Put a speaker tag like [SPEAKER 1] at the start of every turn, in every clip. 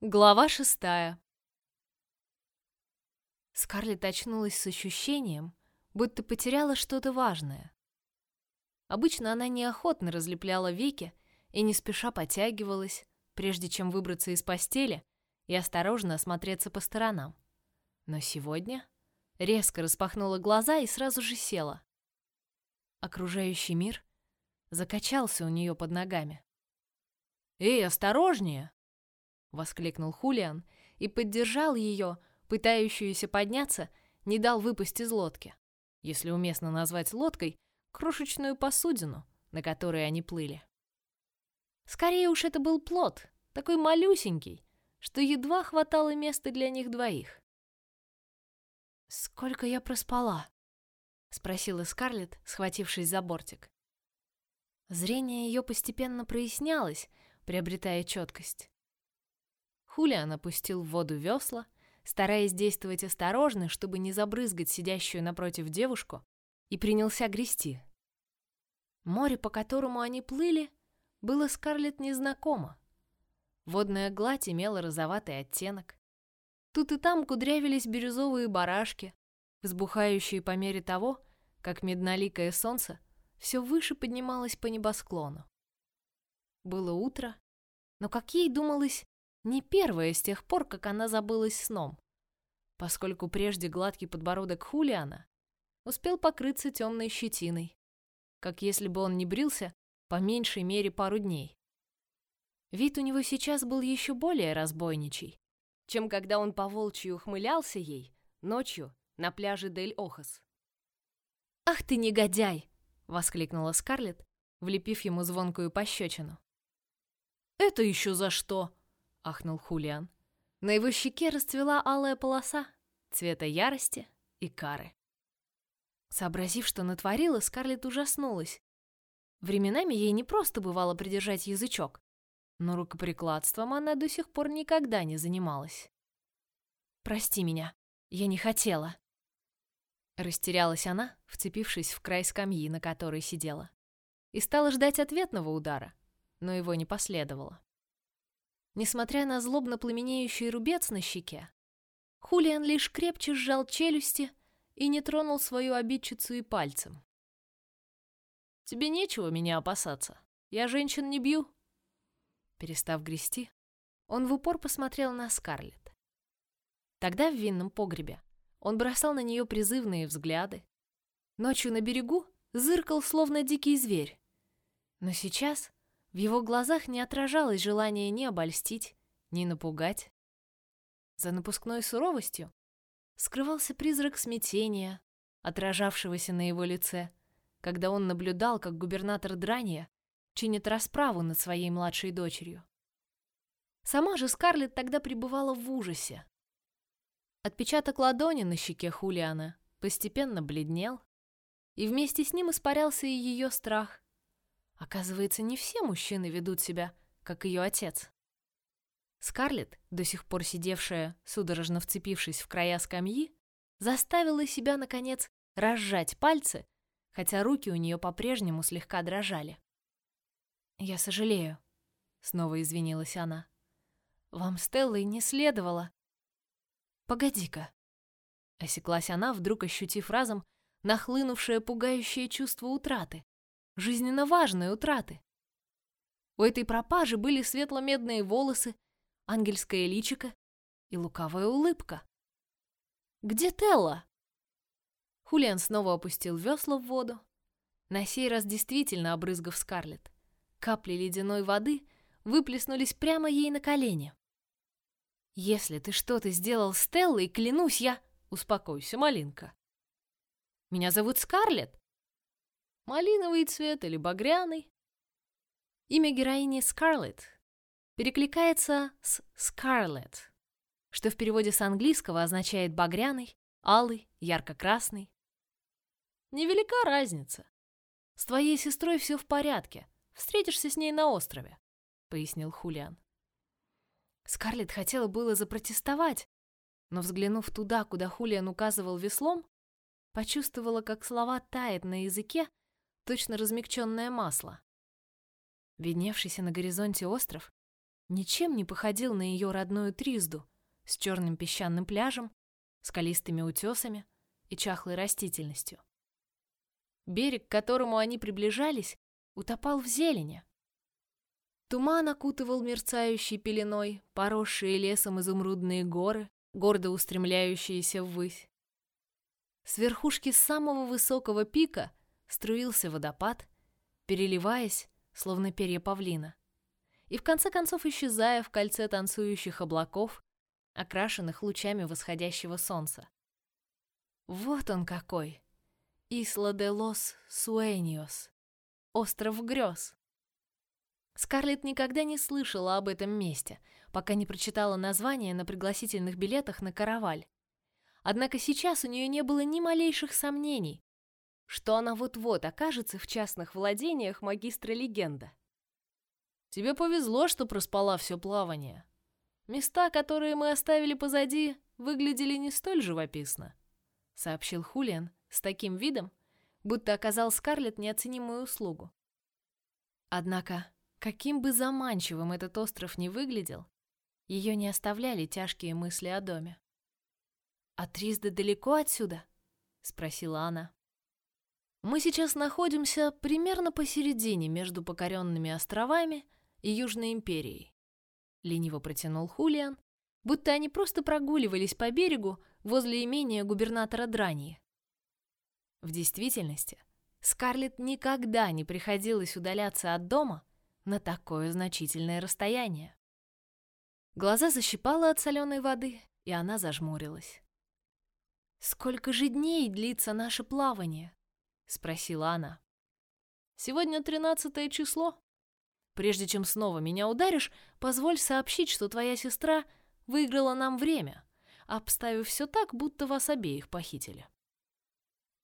[SPEAKER 1] Глава шестая. Скарлетт очнулась с ощущением, будто потеряла что-то важное. Обычно она неохотно разлепляла веки и не спеша потягивалась, прежде чем выбраться из постели и осторожно осмотреться по сторонам. Но сегодня резко распахнула глаза и сразу же села. Окружающий мир закачался у нее под ногами. «Эй, осторожнее!» — воскликнул Хулиан и поддержал ее, пытающуюся подняться, не дал выпасть из лодки. Если уместно назвать лодкой крошечную посудину, на которой они плыли. Скорее уж это был плот, такой малюсенький, что едва хватало места для них двоих. «Сколько я проспала?» — спросила Скарлетт, схватившись за бортик. Зрение ее постепенно прояснялось, приобретая четкость. Хулиан опустил в воду весла, стараясь действовать осторожно, чтобы не забрызгать сидящую напротив девушку, и принялся грести. Море, по которому они плыли, было Скарлетт незнакомо. Водная гладь имела розоватый оттенок. Тут и там кудрявились бирюзовые барашки, взбухающие по мере того, как медноликое солнце все выше поднималось по небосклону. Было утро, но, как ей думалось, не первая с тех пор, как она забылась сном, поскольку прежде гладкий подбородок Хулиана успел покрыться темной щетиной, как если бы он не брился по меньшей мере пару дней. Вид у него сейчас был еще более разбойничий, чем когда он по волчьи ухмылялся ей ночью на пляже Дель-Охас. «Ах ты негодяй!» — воскликнула Скарлетт, влепив ему звонкую пощечину. «Это еще за что?» — ахнул Хулиан. На его щеке расцвела алая полоса цвета ярости и кары. Сообразив, что натворила, Скарлетт ужаснулась. Временами ей не просто бывало придержать язычок, но рукоприкладством она до сих пор никогда не занималась. «Прости меня, я не хотела». Растерялась она, вцепившись в край скамьи, на которой сидела, и стала ждать ответного удара, но его не последовало. Несмотря на злобно пламенеющий рубец на щеке, Хулиан лишь крепче сжал челюсти и не тронул свою обидчицу и пальцем. «Тебе нечего меня опасаться. Я женщин не бью». Перестав грести, он в упор посмотрел на Скарлетт. Тогда в винном погребе он бросал на нее призывные взгляды. Ночью на берегу зыркал, словно дикий зверь. Но сейчас в его глазах не отражалось желание ни обольстить, ни напугать. За напускной суровостью скрывался призрак смятения, отражавшегося на его лице, когда он наблюдал, как губернатор Дранья чинит расправу над своей младшей дочерью. Сама же Скарлетт тогда пребывала в ужасе. Отпечаток ладони на щеке Хулиана постепенно бледнел, и вместе с ним испарялся и ее страх. Оказывается, не все мужчины ведут себя, как ее отец. Скарлетт, до сих пор сидевшая, судорожно вцепившись в края скамьи, заставила себя, наконец, разжать пальцы, хотя руки у нее по-прежнему слегка дрожали. «Я сожалею», — снова извинилась она. «Вам с Теллой не следовало». «Погоди-ка», — осеклась она, вдруг ощутив разом нахлынувшее пугающее чувство утраты жизненно важные утраты. У этой пропажи были светло-медные волосы, ангельское личико и лукавая улыбка. Где Телла? Хулиан снова опустил весла в воду, на сей раз действительно обрызгав Скарлетт. Капли ледяной воды выплеснулись прямо ей на колени. Если ты что-то сделал с Теллой, клянусь я, успокойся, малинка. Меня зовут Скарлетт. Малиновый цвет или багряный? Имя героини Скарлетт перекликается с Scarlet, что в переводе с английского означает багряный, алый, ярко-красный. Невелика разница. С твоей сестрой все в порядке. Встретишься с ней на острове, пояснил Хулиан. Скарлетт хотела было запротестовать, но взглянув туда, куда Хулиан указывал веслом, почувствовала, как слова тают на языке, точно размягченное масло. Видневшийся на горизонте остров ничем не походил на ее родную Тризду с черным песчаным пляжем, скалистыми утесами и чахлой растительностью. Берег, к которому они приближались, утопал в зелени. Туман окутывал мерцающей пеленой поросшие лесом изумрудные горы, гордо устремляющиеся ввысь. С верхушки самого высокого пика струился водопад, переливаясь, словно перья павлина, и в конце концов исчезая в кольце танцующих облаков, окрашенных лучами восходящего солнца. Вот он какой! Исла де лос Суэниос. Остров грез. Скарлетт никогда не слышала об этом месте, пока не прочитала название на пригласительных билетах на караваль. Однако сейчас у нее не было ни малейших сомнений, что она вот-вот окажется в частных владениях магистра легенда. Тебе повезло, что проспала все плавание. Места, которые мы оставили позади, выглядели не столь живописно, сообщил Хулиан с таким видом, будто оказал Скарлетт неоценимую услугу. Однако, каким бы заманчивым этот остров ни выглядел, ее не оставляли тяжкие мысли о доме. «А Тризда далеко отсюда?» — спросила она. «Мы сейчас находимся примерно посередине между покоренными островами и Южной империей», — лениво протянул Хулиан, будто они просто прогуливались по берегу возле имения губернатора Дрании. В действительности, Скарлетт никогда не приходилось удаляться от дома на такое значительное расстояние. Глаза защипало от соленой воды, и она зажмурилась. «Сколько же дней длится наше плавание?» — спросила она. «Сегодня тринадцатое число. Прежде чем снова меня ударишь, позволь сообщить, что твоя сестра выиграла нам время, обставив все так, будто вас обеих похитили».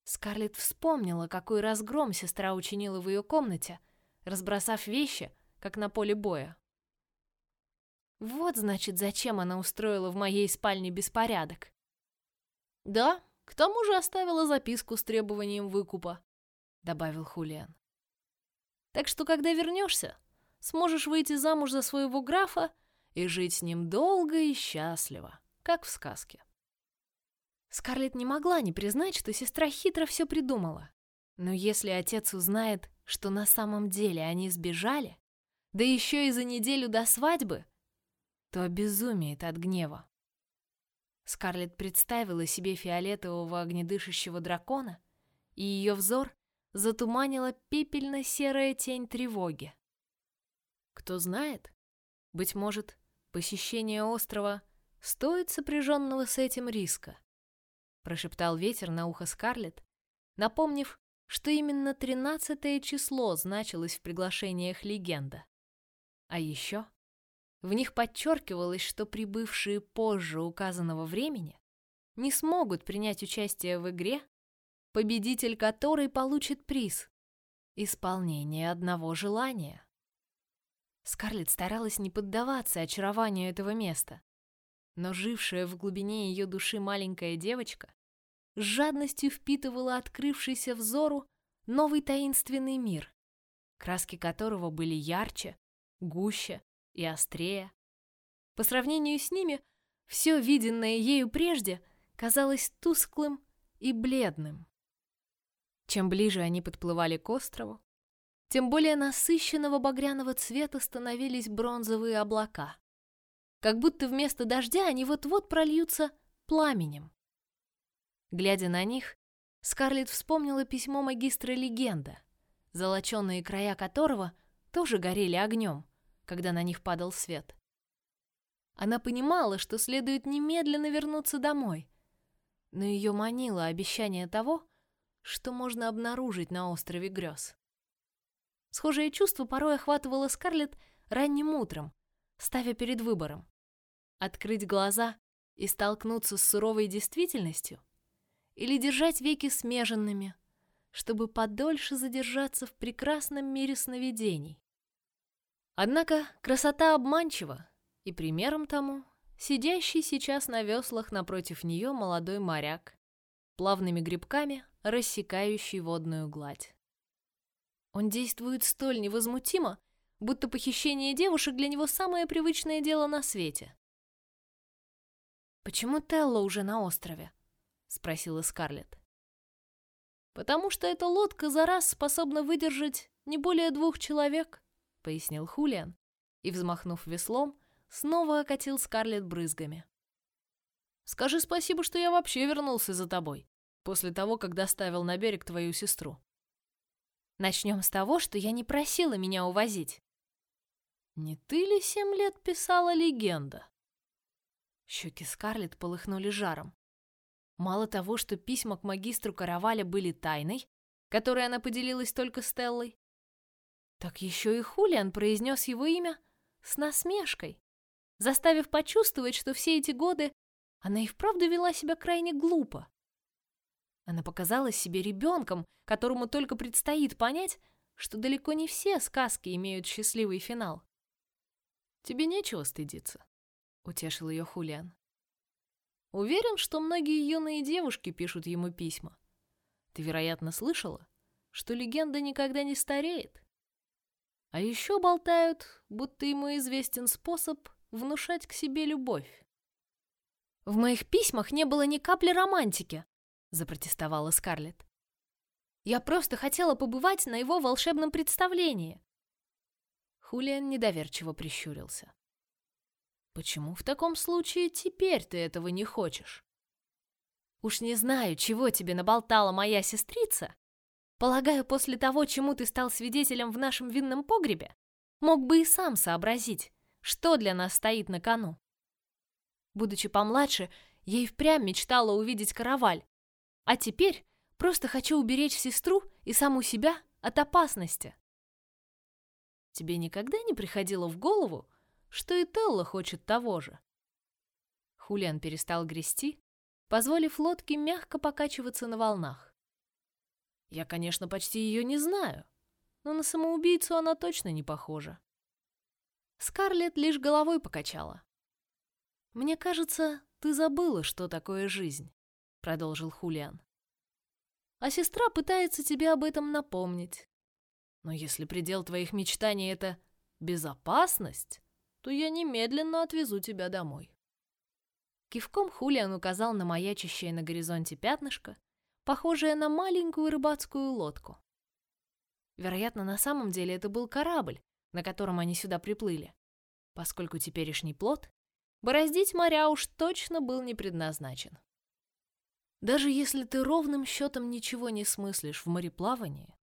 [SPEAKER 1] Скарлетт вспомнила, какой разгром сестра учинила в ее комнате, разбросав вещи, как на поле боя. Вот, значит, зачем она устроила в моей спальне беспорядок. Да, к тому же оставила записку с требованием выкупа, добавил Хулиан. Так что, когда вернешься, сможешь выйти замуж за своего графа и жить с ним долго и счастливо, как в сказке. Скарлетт не могла не признать, что сестра хитро все придумала. Но если отец узнает, что на самом деле они сбежали, да еще и за неделю до свадьбы, то обезумеет от гнева. Скарлетт представила себе фиолетового огнедышащего дракона, и ее взор затуманила пепельно-серая тень тревоги. Кто знает, быть может, посещение острова стоит сопряженного с этим риска, прошептал ветер на ухо Скарлетт, напомнив, что именно тринадцатое число значилось в приглашениях легенда. А еще в них подчеркивалось, что прибывшие позже указанного времени не смогут принять участие в игре, победитель которой получит приз — исполнение одного желания. Скарлетт старалась не поддаваться очарованию этого места, но жившая в глубине ее души маленькая девочка с жадностью впитывала открывшийся взору новый таинственный мир, краски которого были ярче, гуще и острее. По сравнению с ними, все виденное ею прежде казалось тусклым и бледным. Чем ближе они подплывали к острову, тем более насыщенного багряного цвета становились бронзовые облака. Как будто вместо дождя они вот-вот прольются пламенем. Глядя на них, Скарлетт вспомнила письмо магистра легенда, золоченые края которого тоже горели огнем, когда на них падал свет. Она понимала, что следует немедленно вернуться домой, но ее манило обещание того, что можно обнаружить на острове грез. Схожее чувство порой охватывало Скарлетт ранним утром, ставя перед выбором: открыть глаза и столкнуться с суровой действительностью, или держать веки смеженными, чтобы подольше задержаться в прекрасном мире сновидений. Однако красота обманчива, и примером тому сидящий сейчас на веслах напротив нее молодой моряк, плавными грибками рассекающий водную гладь. Он действует столь невозмутимо, будто похищение девушек для него самое привычное дело на свете. «Почему Телла уже на острове?» — спросила Скарлетт. «Потому что эта лодка за раз способна выдержать не более двух человек», — пояснил Хулиан, и, взмахнув веслом, снова окатил Скарлетт брызгами. «Скажи спасибо, что я вообще вернулся за тобой, после того, как доставил на берег твою сестру». «Начнем с того, что я не просила меня увозить». «Не ты ли семь лет писала легенда?» Щеки Скарлетт полыхнули жаром. Мало того, что письма к магистру Караваля были тайной, которой она поделилась только Стеллой, так еще и Хулиан произнес его имя с насмешкой, заставив почувствовать, что все эти годы она и вправду вела себя крайне глупо. Она показалась себе ребенком, которому только предстоит понять, что далеко не все сказки имеют счастливый финал. «Тебе нечего стыдиться», — утешил ее Хулиан. «Уверен, что многие юные девушки пишут ему письма. Ты, вероятно, слышала, что легенда никогда не стареет. А еще болтают, будто ему известен способ внушать к себе любовь. В моих письмах не было ни капли романтики, запротестовала Скарлетт. Я просто хотела побывать на его волшебном представлении. Хулиан недоверчиво прищурился. Почему в таком случае теперь ты этого не хочешь? Уж не знаю, чего тебе наболтала моя сестрица, Полагаю, после того, чему ты стал свидетелем в нашем винном погребе, мог бы и сам сообразить, что для нас стоит на кону. Будучи помладше, я и впрямь мечтала увидеть караваль, а теперь просто хочу уберечь сестру и саму себя от опасности. Тебе никогда не приходило в голову, что и Телла хочет того же? Хулиан перестал грести, позволив лодке мягко покачиваться на волнах. Я, конечно, почти ее не знаю, но на самоубийцу она точно не похожа. Скарлетт лишь головой покачала. Мне кажется, ты забыла, что такое жизнь, продолжил Хулиан. А сестра пытается тебе об этом напомнить. Но если предел твоих мечтаний это безопасность, то я немедленно отвезу тебя домой. Кивком Хулиан указал на маячащее на горизонте пятнышко, похожее на маленькую рыбацкую лодку. Вероятно, на самом деле это был корабль, на котором они сюда приплыли, поскольку теперешний плод бороздить моря уж точно был не предназначен. Даже если ты ровным счетом ничего не смыслишь в мореплавании,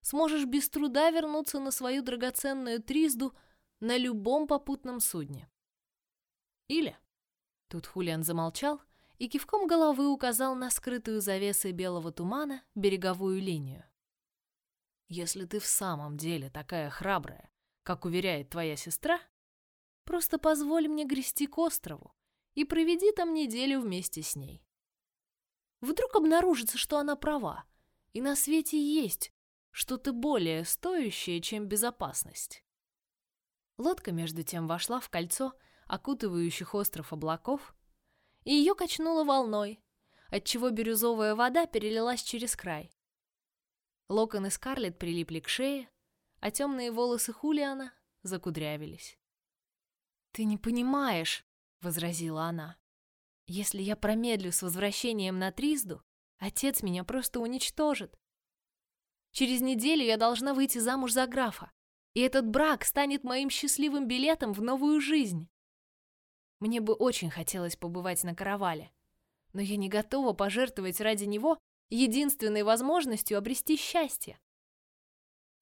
[SPEAKER 1] сможешь без труда вернуться на свою драгоценную тризду на любом попутном судне. Или, тут Хулиан замолчал, и кивком головы указал на скрытую завесой белого тумана береговую линию. Если ты в самом деле такая храбрая, как уверяет твоя сестра, просто позволь мне грести к острову и проведи там неделю вместе с ней. Вдруг обнаружится, что она права, и на свете есть что-то более стоящее, чем безопасность. Лодка между тем вошла в кольцо окутывающих остров облаков и ее качнуло волной, отчего бирюзовая вода перелилась через край. Локоны Скарлетт прилипли к шее, а темные волосы Хулиана закудрявились. «Ты не понимаешь», — возразила она. «Если я промедлю с возвращением на Тризду, отец меня просто уничтожит. Через неделю я должна выйти замуж за графа, и этот брак станет моим счастливым билетом в новую жизнь. Мне бы очень хотелось побывать на каравале, но я не готова пожертвовать ради него единственной возможностью обрести счастье.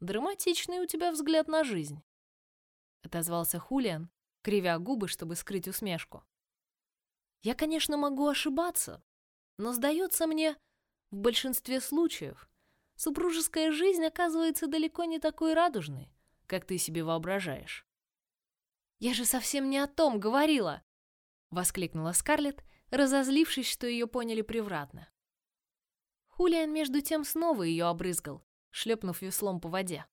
[SPEAKER 1] Драматичный у тебя взгляд на жизнь, отозвался Хулиан, кривя губы, чтобы скрыть усмешку. Я, конечно, могу ошибаться, но сдается мне, в большинстве случаев супружеская жизнь оказывается далеко не такой радужной, как ты себе воображаешь. Я же совсем не о том говорила, воскликнула Скарлетт, разозлившись, что ее поняли превратно. Хулиан между тем снова ее обрызгал, шлепнув веслом по воде.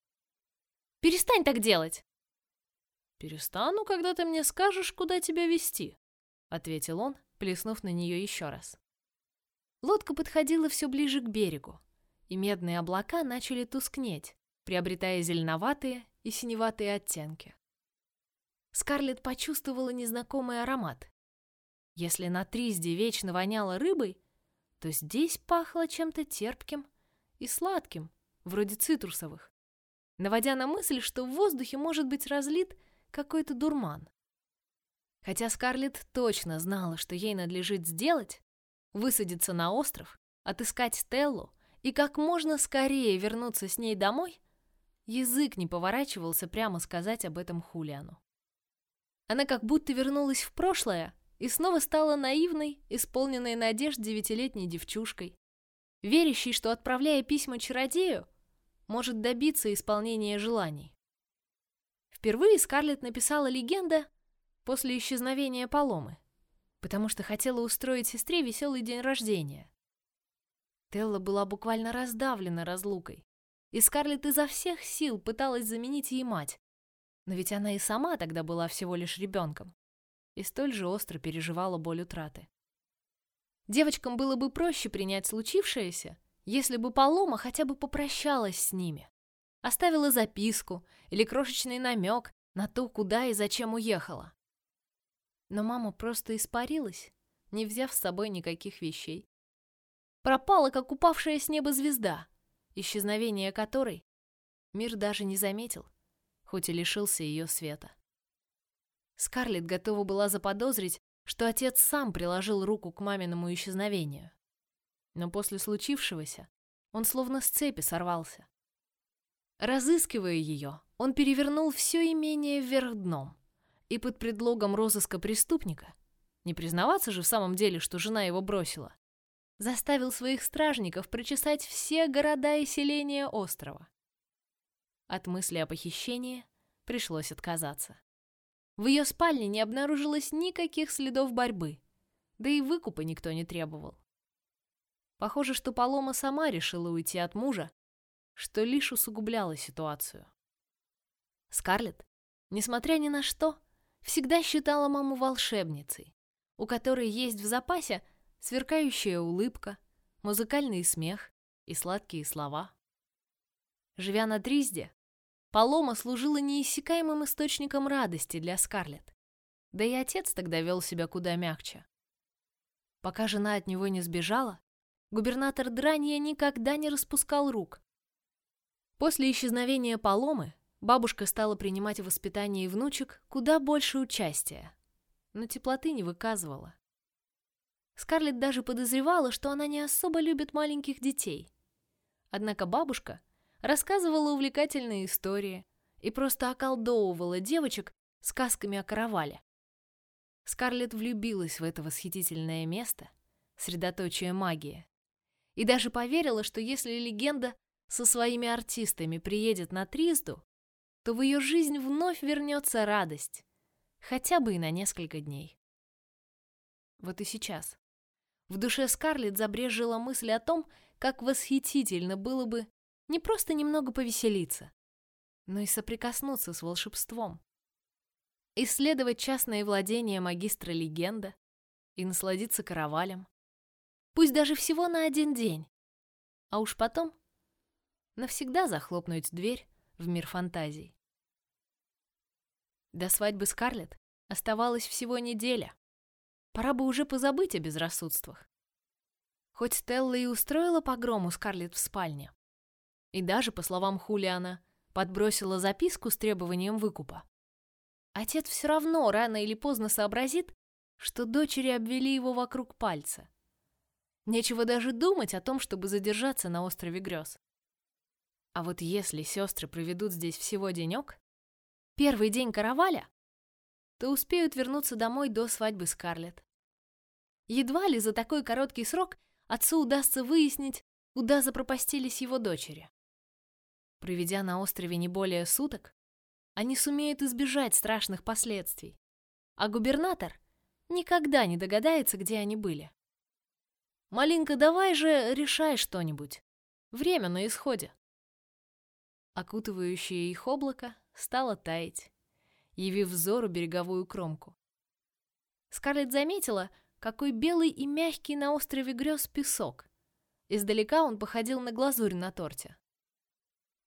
[SPEAKER 1] Перестань так делать. Перестану, когда ты мне скажешь, куда тебя вести, ответил он, плеснув на нее еще раз. Лодка подходила все ближе к берегу, и медные облака начали тускнеть, приобретая зеленоватые, и синеватые оттенки. Скарлетт почувствовала незнакомый аромат. Если на Тризде вечно воняло рыбой, то здесь пахло чем-то терпким и сладким, вроде цитрусовых, наводя на мысль, что в воздухе может быть разлит какой-то дурман. Хотя Скарлетт точно знала, что ей надлежит сделать, высадиться на остров, отыскать Стеллу и как можно скорее вернуться с ней домой, язык не поворачивался прямо сказать об этом Хулиану. Она как будто вернулась в прошлое и снова стала наивной, исполненной надежд девятилетней девчушкой, верящей, что, отправляя письма чародею, может добиться исполнения желаний. Впервые Скарлетт написала легенда после исчезновения Паломы, потому что хотела устроить сестре веселый день рождения. Телла была буквально раздавлена разлукой, и Скарлетт изо всех сил пыталась заменить ей мать, но ведь она и сама тогда была всего лишь ребенком и столь же остро переживала боль утраты. Девочкам было бы проще принять случившееся, если бы Палома хотя бы попрощалась с ними, оставила записку или крошечный намек на то, куда и зачем уехала. Но мама просто испарилась, не взяв с собой никаких вещей. Пропала, как упавшая с неба звезда, исчезновение которой мир даже не заметил хоть и лишился ее света. Скарлетт готова была заподозрить, что отец сам приложил руку к маминому исчезновению. Но после случившегося он словно с цепи сорвался. Разыскивая ее, он перевернул все имение вверх дном и под предлогом розыска преступника, не признаваться же в самом деле, что жена его бросила, заставил своих стражников прочесать все города и селения острова. От мысли о похищении пришлось отказаться. В ее спальне не обнаружилось никаких следов борьбы, да и выкупа никто не требовал. Похоже, что Палома сама решила уйти от мужа, что лишь усугубляло ситуацию. Скарлетт, несмотря ни на что, всегда считала маму волшебницей, у которой есть в запасе сверкающая улыбка, музыкальный смех и сладкие слова. Живя на Тризде, Палома служила неиссякаемым источником радости для Скарлетт. Да и отец тогда вел себя куда мягче. Пока жена от него не сбежала, губернатор Дранья никогда не распускал рук. После исчезновения Паломы бабушка стала принимать в воспитании внучек куда больше участия, но теплоты не выказывала. Скарлетт даже подозревала, что она не особо любит маленьких детей. Однако бабушка рассказывала увлекательные истории и просто околдовывала девочек сказками о каравале. Скарлетт влюбилась в это восхитительное место, средоточие магии, и даже поверила, что если легенда со своими артистами приедет на Тризду, то в ее жизнь вновь вернется радость, хотя бы и на несколько дней. Вот и сейчас. В душе Скарлетт забрежила мысль о том, как восхитительно было бы не просто немного повеселиться, но и соприкоснуться с волшебством. Исследовать частные владения магистра легенда и насладиться каравалем. Пусть даже всего на один день. А уж потом навсегда захлопнуть дверь в мир фантазий. До свадьбы Скарлетт оставалась всего неделя. Пора бы уже позабыть о безрассудствах. Хоть Стелла и устроила погром у Скарлетт в спальне, и даже, по словам Хулиана, подбросила записку с требованием выкупа. Отец все равно рано или поздно сообразит, что дочери обвели его вокруг пальца. Нечего даже думать о том, чтобы задержаться на острове грез. А вот если сестры проведут здесь всего денек, первый день караваля, то успеют вернуться домой до свадьбы Скарлетт. Едва ли за такой короткий срок отцу удастся выяснить, куда запропастились его дочери. Проведя на острове не более суток, они сумеют избежать страшных последствий, а губернатор никогда не догадается, где они были. Малинка, давай же решай что-нибудь. Время на исходе. Окутывающее их облако стало таять, явив взору береговую кромку. Скарлетт заметила, какой белый и мягкий на острове грез песок. Издалека он походил на глазурь на торте.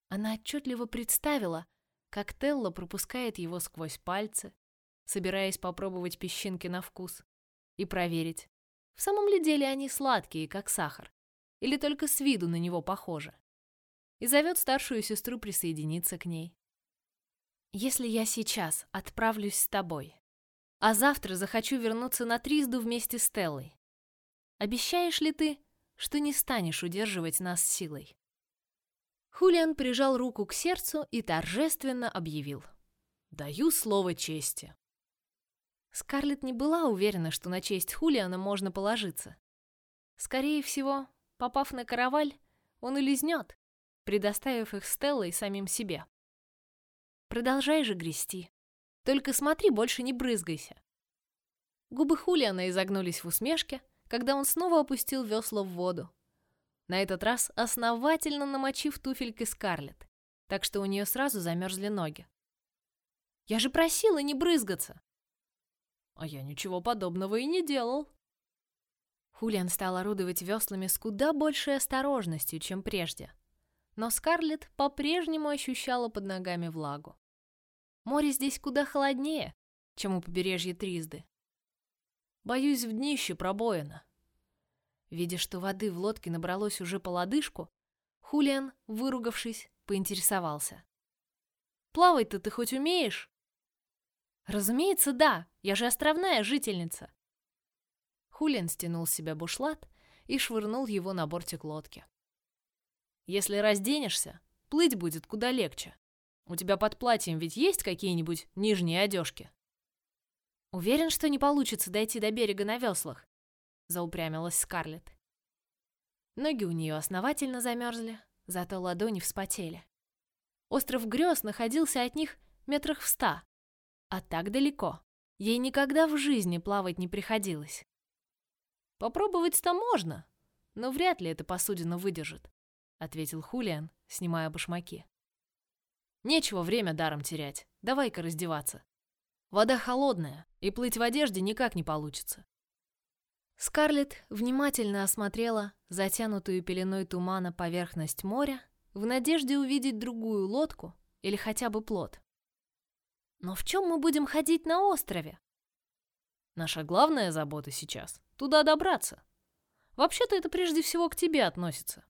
[SPEAKER 1] Она отчетливо представила, как Телла пропускает его сквозь пальцы, собираясь попробовать песчинки на вкус и проверить, в самом ли деле они сладкие, как сахар, или только с виду на него похожи. И зовет старшую сестру присоединиться к ней. Если я сейчас отправлюсь с тобой, а завтра захочу вернуться на Тризду вместе с Теллой, обещаешь ли ты, что не станешь удерживать нас силой? Хулиан прижал руку к сердцу и торжественно объявил: "Даю слово чести". Скарлетт не была уверена, что на честь Хулиана можно положиться. Скорее всего, попав на караваль, он улизнет, предоставив их Стеллой самим себе. Продолжай же грести. Только смотри, больше не брызгайся. Губы Хулиана изогнулись в усмешке, когда он снова опустил весла в воду. На этот раз основательно намочив туфельки Скарлетт, так что у нее сразу замерзли ноги. Я же просила не брызгаться. А я ничего подобного и не делал. Хулиан стал орудовать веслами с куда большей осторожностью, чем прежде но Скарлетт по-прежнему ощущала под ногами влагу. Море здесь куда холоднее, чем у побережья Тризды. Боюсь, в днище пробоина. Видя, что воды в лодке набралось уже по лодыжку, Хулиан, выругавшись, поинтересовался. «Плавать-то ты хоть умеешь?» «Разумеется, да. Я же островная жительница». Хулиан стянул с себя бушлат и швырнул его на бортик лодки. Если разденешься, плыть будет куда легче. У тебя под платьем ведь есть какие-нибудь нижние одежки? Уверен, что не получится дойти до берега на веслах, заупрямилась Скарлетт. Ноги у нее основательно замерзли, зато ладони вспотели. Остров грез находился от них метрах в ста, а так далеко. Ей никогда в жизни плавать не приходилось. Попробовать-то можно, но вряд ли эта посудина выдержит ответил Хулиан, снимая башмаки. Нечего время даром терять. Давай-ка раздеваться. Вода холодная, и плыть в одежде никак не получится. Скарлетт внимательно осмотрела затянутую пеленой тумана поверхность моря в надежде увидеть другую лодку или хотя бы плот. Но в чем мы будем ходить на острове? Наша главная забота сейчас — туда добраться. Вообще-то это прежде всего к тебе относится.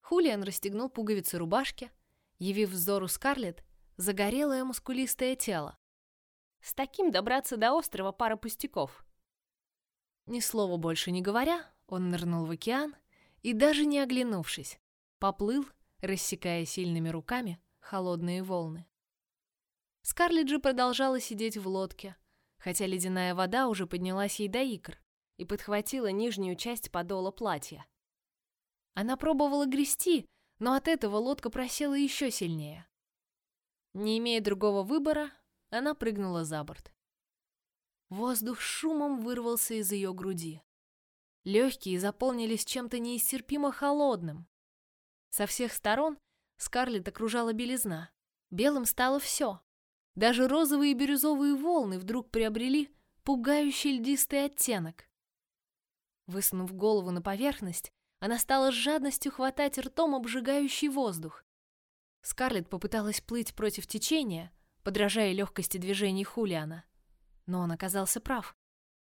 [SPEAKER 1] Хулиан расстегнул пуговицы рубашки, явив взору Скарлетт загорелое мускулистое тело. С таким добраться до острова пара пустяков. Ни слова больше не говоря, он нырнул в океан и даже не оглянувшись, поплыл, рассекая сильными руками холодные волны. Скарлетт же продолжала сидеть в лодке, хотя ледяная вода уже поднялась ей до икр и подхватила нижнюю часть подола платья. Она пробовала грести, но от этого лодка просела еще сильнее. Не имея другого выбора, она прыгнула за борт. Воздух шумом вырвался из ее груди. Легкие заполнились чем-то неистерпимо холодным. Со всех сторон Скарлетт окружала белизна. Белым стало все. Даже розовые и бирюзовые волны вдруг приобрели пугающий льдистый оттенок. Высунув голову на поверхность, она стала с жадностью хватать ртом обжигающий воздух. Скарлетт попыталась плыть против течения, подражая легкости движений Хулиана. Но он оказался прав.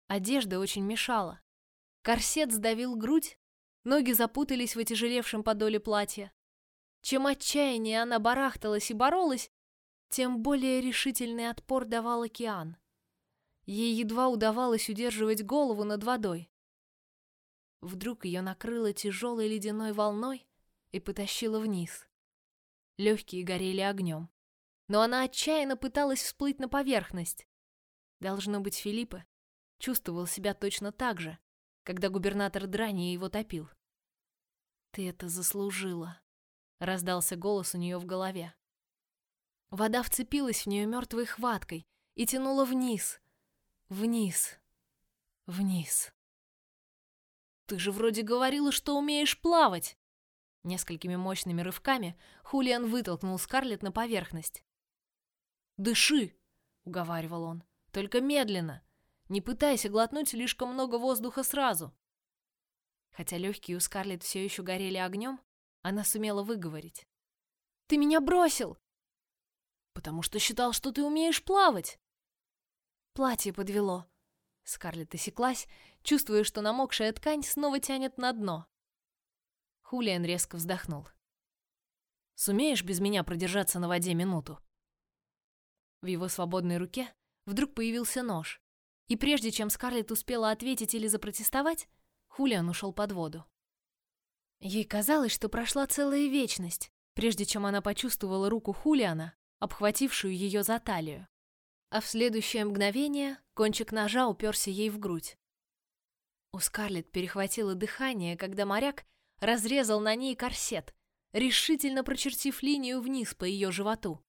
[SPEAKER 1] Одежда очень мешала. Корсет сдавил грудь, ноги запутались в отяжелевшем подоле платья. Чем отчаяннее она барахталась и боролась, тем более решительный отпор давал океан. Ей едва удавалось удерживать голову над водой. Вдруг ее накрыло тяжелой ледяной волной и потащило вниз. Легкие горели огнем. Но она отчаянно пыталась всплыть на поверхность. Должно быть, Филиппа чувствовал себя точно так же, когда губернатор Драни его топил. «Ты это заслужила», — раздался голос у нее в голове. Вода вцепилась в нее мертвой хваткой и тянула вниз, вниз, вниз. Ты же вроде говорила, что умеешь плавать. Несколькими мощными рывками Хулиан вытолкнул Скарлетт на поверхность. Дыши, уговаривал он, только медленно. Не пытайся глотнуть слишком много воздуха сразу. Хотя легкие у Скарлетт все еще горели огнем, она сумела выговорить: "Ты меня бросил!" Потому что считал, что ты умеешь плавать. Платье подвело. Скарлетт осеклась, чувствуя, что намокшая ткань снова тянет на дно. Хулиан резко вздохнул. Сумеешь без меня продержаться на воде минуту? В его свободной руке вдруг появился нож, и прежде чем Скарлетт успела ответить или запротестовать, Хулиан ушел под воду. Ей казалось, что прошла целая вечность, прежде чем она почувствовала руку Хулиана, обхватившую ее за талию. А в следующее мгновение кончик ножа уперся ей в грудь. У Скарлетт перехватило дыхание, когда моряк разрезал на ней корсет, решительно прочертив линию вниз по ее животу.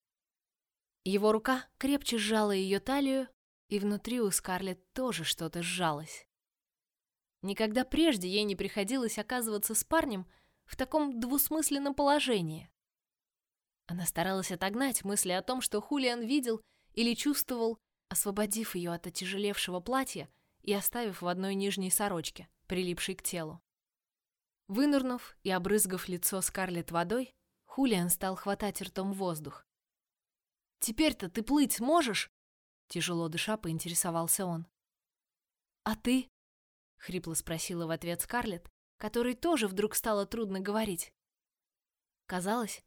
[SPEAKER 1] Его рука крепче сжала ее талию, и внутри у Скарлетт тоже что-то сжалось. Никогда прежде ей не приходилось оказываться с парнем в таком двусмысленном положении. Она старалась отогнать мысли о том, что Хулиан видел или чувствовал, освободив ее от отяжелевшего платья и оставив в одной нижней сорочке, прилипшей к телу. Вынырнув и обрызгав лицо Скарлетт водой, Хулиан стал хватать ртом воздух. «Теперь-то ты плыть можешь?» Тяжело дыша, поинтересовался он. «А ты?» — хрипло спросила в ответ Скарлетт, которой тоже вдруг стало трудно говорить. Казалось,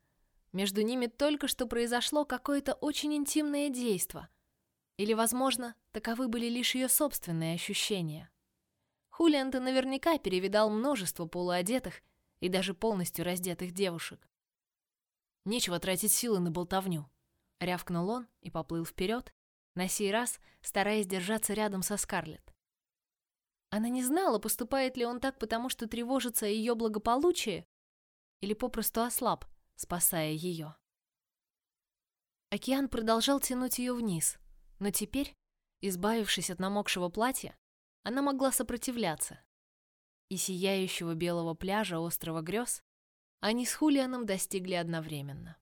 [SPEAKER 1] между ними только что произошло какое-то очень интимное действо. Или, возможно, таковы были лишь ее собственные ощущения. Хулиан-то наверняка перевидал множество полуодетых и даже полностью раздетых девушек. Нечего тратить силы на болтовню. Рявкнул он и поплыл вперед, на сей раз стараясь держаться рядом со Скарлетт. Она не знала, поступает ли он так, потому что тревожится о ее благополучии, или попросту ослаб, спасая ее. Океан продолжал тянуть ее вниз, но теперь, избавившись от намокшего платья, она могла сопротивляться. И сияющего белого пляжа острова грез они с Хулианом достигли одновременно.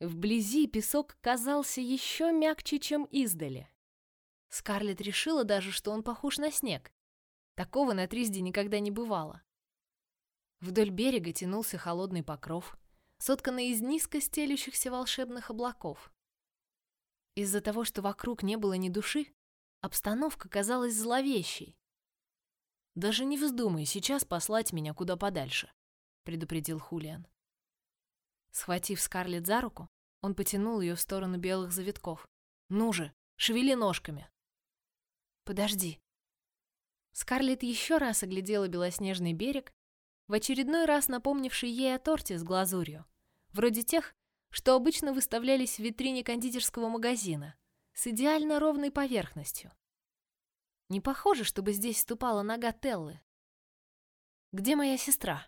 [SPEAKER 1] Вблизи песок казался еще мягче, чем издали. Скарлетт решила даже, что он похож на снег. Такого на Тризде никогда не бывало. Вдоль берега тянулся холодный покров, сотканный из низко стелющихся волшебных облаков. Из-за того, что вокруг не было ни души, обстановка казалась зловещей. «Даже не вздумай сейчас послать меня куда подальше», — предупредил Хулиан. Схватив Скарлетт за руку, он потянул ее в сторону белых завитков. «Ну же, шевели ножками!» «Подожди!» Скарлетт еще раз оглядела белоснежный берег, в очередной раз напомнивший ей о торте с глазурью, вроде тех, что обычно выставлялись в витрине кондитерского магазина, с идеально ровной поверхностью. Не похоже, чтобы здесь ступала нога Теллы. «Где моя сестра?»